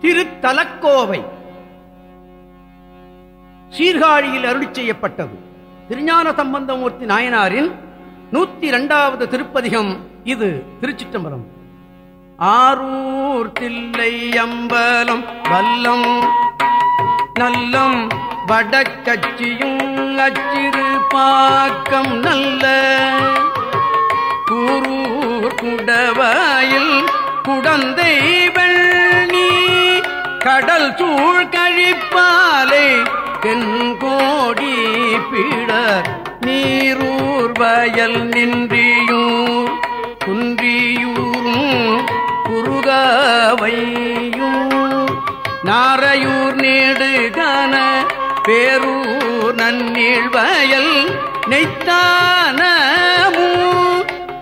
திருத்தலக்கோவை. சீர்காழியில் அருளி செய்யப்பட்டது. திருஞான சம்பந்தமூர்த்தி நாயனாரின் நூத்தி இரண்டாவது திருப்பதிகம் இது திருச்சிற்றம்பலம். ஆரூர் தில்லை அம்பலம் வல்லம் நல்லம் வடக்கட்சியும் அச்சிறு பாக்கம் நல்ல. கூரூர் குடவாயில் குடந்தை கடல் சூழ் கழிப்பாலை தென்கோடி பிட நீரூர் வயல் நின்றியூர் குன்றியூரும் குறுகவையும் நாரையூர் நீடுகான பேரூர் நன்னீழ் வயல் நெய்த்தானமும்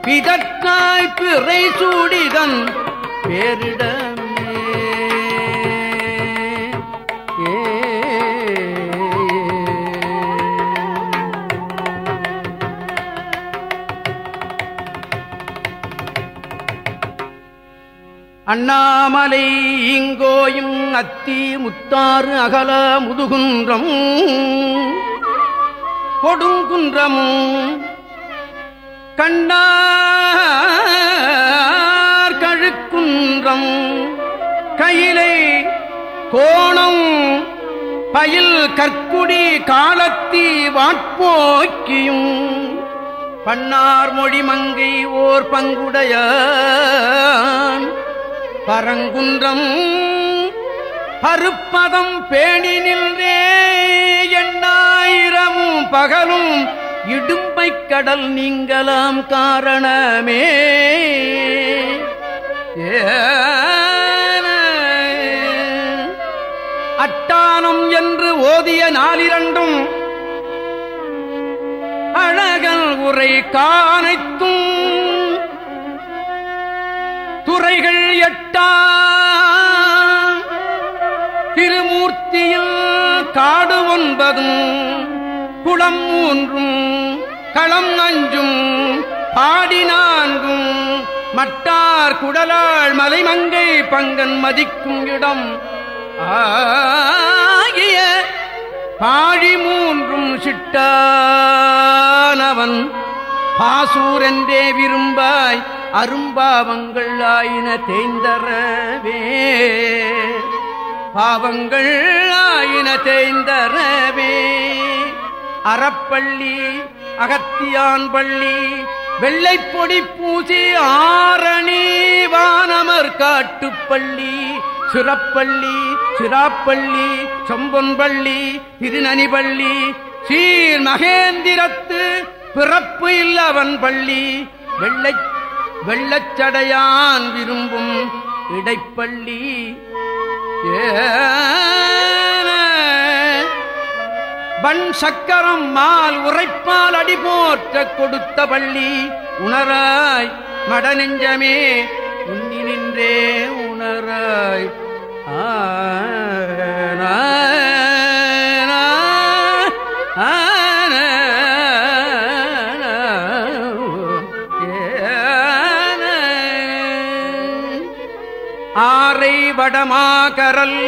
பிதற்காய் பிறை சூடிதன் பேரிட அண்ணாமலை இங்கோயும் அத்தி முத்தாறு அகல முதுகுன்றம் கொடுங்குன்றமும் கண்ணார் கழுக்குன்றம் கையிலை கோணம் பயில் கற்குடி காலத்தி வாட்போக்கியும் பன்னார் மொழி மங்கை ஓர் பங்குடையான். பரங்குன்றம் பருப்பதம் பேணி நின்றே எண்ணாயிரமும் பகலும் இடும்பை கடல் நீங்களாம் காரணமே. அட்டானம் என்று ஓதிய நாளிரண்டும் அழகல் உரை காணைத்தும் துறைகள் எட்டா. திருமூர்த்தியில் காடு ஒன்பதும் குளம் மூன்றும் களம் அஞ்சும் பாடி நான்கும் மட்டார் குடலாள் மலைமங்கை பங்கன் மதிக்கும் இடம். ஆகிய பாழி மூன்றும் சிட்டானவன். பாசூர் என்றே விரும்பாய் அரும்பாவங்கள் ஆயின தேய்ந்தரவே. பாவங்கள் ஆயின தேய்ந்தரவே. அறப்பள்ளி அகத்தியான் பள்ளி வெள்ளைப்பொடி பூசி ஆரணி வானமர் காட்டுப்பள்ளி சிறப்பள்ளி சிராப்பள்ளி சொம்பொன்பள்ளி திருநனிபள்ளி சீர் மகேந்திரத்து பிறப்பு இல்லவன் பள்ளி வெள்ளை வெள்ளச்சடையான் விரும்பும் இடைப்பள்ளி வன் சக்கரம் மால் உரைப்பால் அடிபோற்ற கொடுத்த பள்ளி உணராய் மடநெஞ்சமே உன்னி நின்றே உணராய். ஆ ஆரை வடமாகரல்.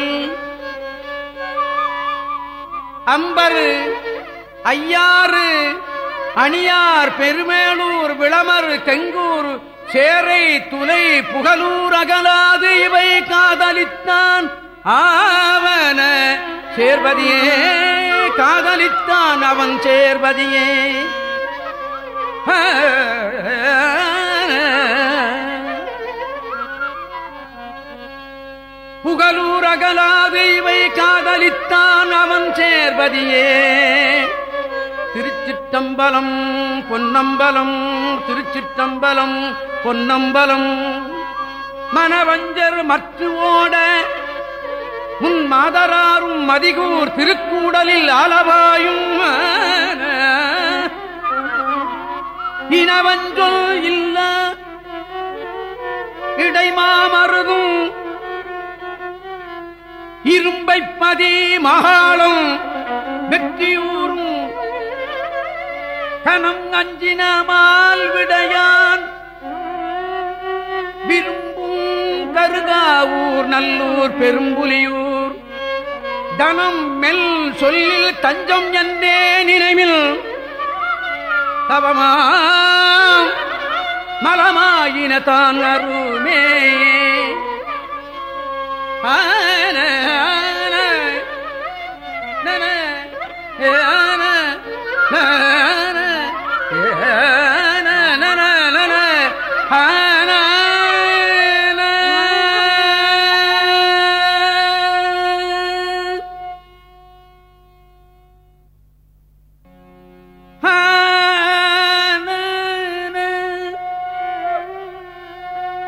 அம்பரு ஐயாறு அணியார் பெருமேளூர் விளமர் கெங்கூர் சேரை துலை புகலூர் அகலாது இவை காதலித்தான். ஆவன சேர்வதியே காதலித்தான் அவன் சேர்வதியே. புகழூர் இவை காதலித்தான் அவன் சேர்வதியே. திருச்சிற்றம்பலம் பொன்னம்பலம் திருச்சிற்றம்பலம் பொன்னம்பலம். மனவஞ்சர் மற்ற ஓட முன் மாதராரும் மதிகூர் திருக்கூடலில் அளவாயும் இனவஞ்சொல் இல்ல இடைமாமருதும் இரும்பை பதி மகாளும் வெற்றியூரும். கணம் அஞ்சினமால் விடையான். விரும்பும் கருகாவூர் நல்லூர் பெரும்புலியூர். தனம் மெல் சொல்லில் தஞ்சம் என்னே நினைவில். தவமா மலமாயின தான் அருமே ஆன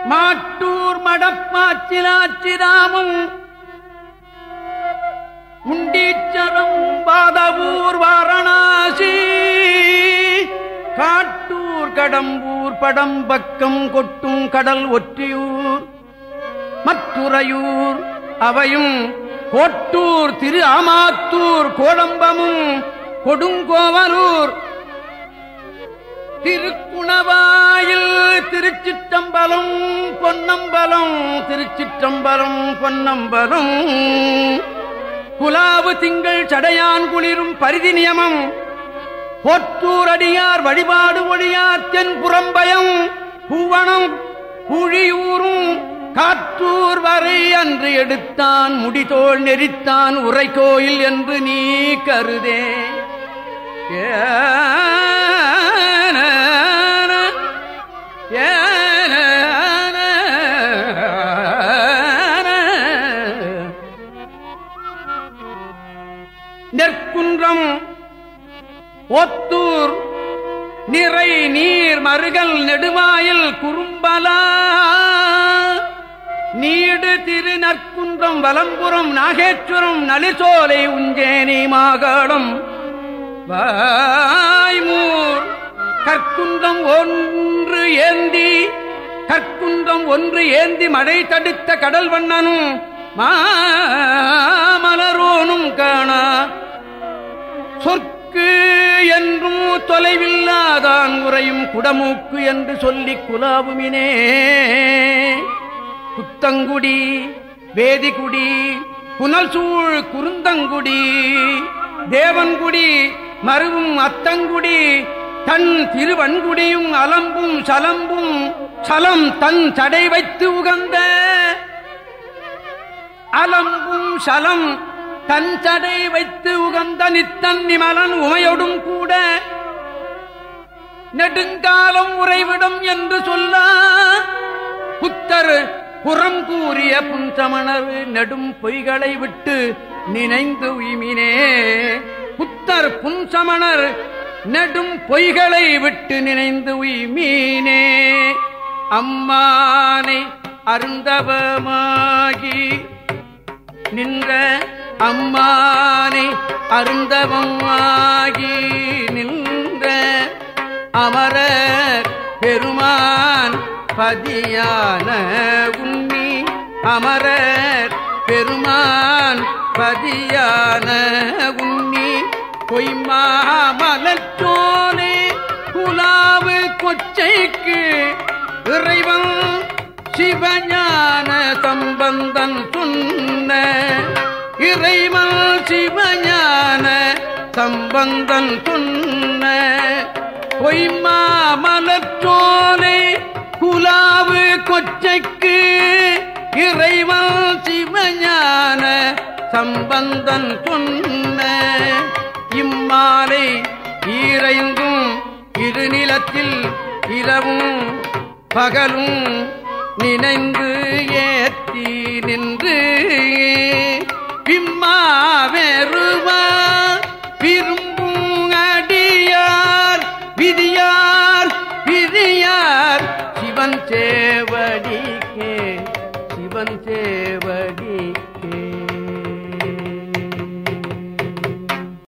மாட்டூர் மடப்பாச்சிலாச்சி மடப்பாச்சிலாச்சிராமும் முண்டீச்சரம் பாதவூர் வாரணாசி. காட்டூர் கடம்பூர் படம்பக்கம் கொட்டும் கடல் ஒற்றியூர். மற்றுறையூர் அவையும் கோட்டூர் திரு ஆமாத்தூர் கோடம்பமும் கொடுங்கோவலூர் திருக்குணவாயில் திருச்சிற்றம்பலம் பொன்னம்பலம் திருச்சிற்றம்பலம் பொன்னம்பலம். குலாவு திங்கள் சடையான் குளிரும் பரிதி நியமம். போற்றூர் அடியார் வழிபாடு ஒழியார் தென் புறம்பயம். பூவனம் புழியூரும் காற்றூர் வரை அன்று எடுத்தான் முடிதோள் நெறித்தான் உரை கோயில் என்று நீ கருதே. ஏ நிறை நீர் மருகல் நெடுவாயில் குறும்பலா. நீடு திரு நற்குன்றம் வலம்புறம் நாகேஸ்வரம் நலிசோலை உஞ்சேனி மாகாடம். வாய்மூர் கற்குன்றம் ஒன்று ஏந்தி கற்குன்றம் ஒன்று ஏந்தி மழை தடுத்த கடல் வண்ணனும் மாமலரோனும் காணா. சொற்க குடமூக்கு என்றும் தொலைவில்லாதான் உரையும் குடமூக்கு என்று சொல்லி குலாவுமினே. குத்தங்குடி வேதிகுடி புனல் சூழ் குருந்தங்குடி தேவன்குடி மருவும் அத்தங்குடி தன் திருவன்குடியும் அலம்பும் சலம்பும் சலம் தன் சடை வைத்து உகந்த அலம்பும் சலம் தன் சடை வைத்து உகந்த நித்தன் நிமலன் உமையொடும் கூட நெடுங்காலம் உறைவிடும் என்று சொல்ல புத்தர் புறம் கூறிய புன்சமணர் நெடும் பொய்களை விட்டு நினைந்து உய்மினே. புத்தர் புன்சமணர் நெடும் பொய்களை விட்டு நினைந்து உய்மீனே. அம்மானை அருந்தவமாகி நின்ற அம்மானை அருந்தவமாகி நின்ற அமரர் பெருமான் பதியான உண்ணி. அமரர் பெருமான் பதியான உண்ணி. பொய்மாமலச்சோனே குலாவு கொச்சைக்கு இறைவன் சிவஞான சம்பந்தன் சொன்ன இறைவன் சிவஞான சம்பந்தன் சொன்ன பொய்மாமலச்சோலை குலாவு கொச்சைக்கு இறைவன் சிவஞான சம்பந்தன் சொன்ன இம்மாலை ஈரைந்தும் இருநிலத்தில் இரவும் பகலும் நினைந்து ஏத்தி நின்று பிம்மா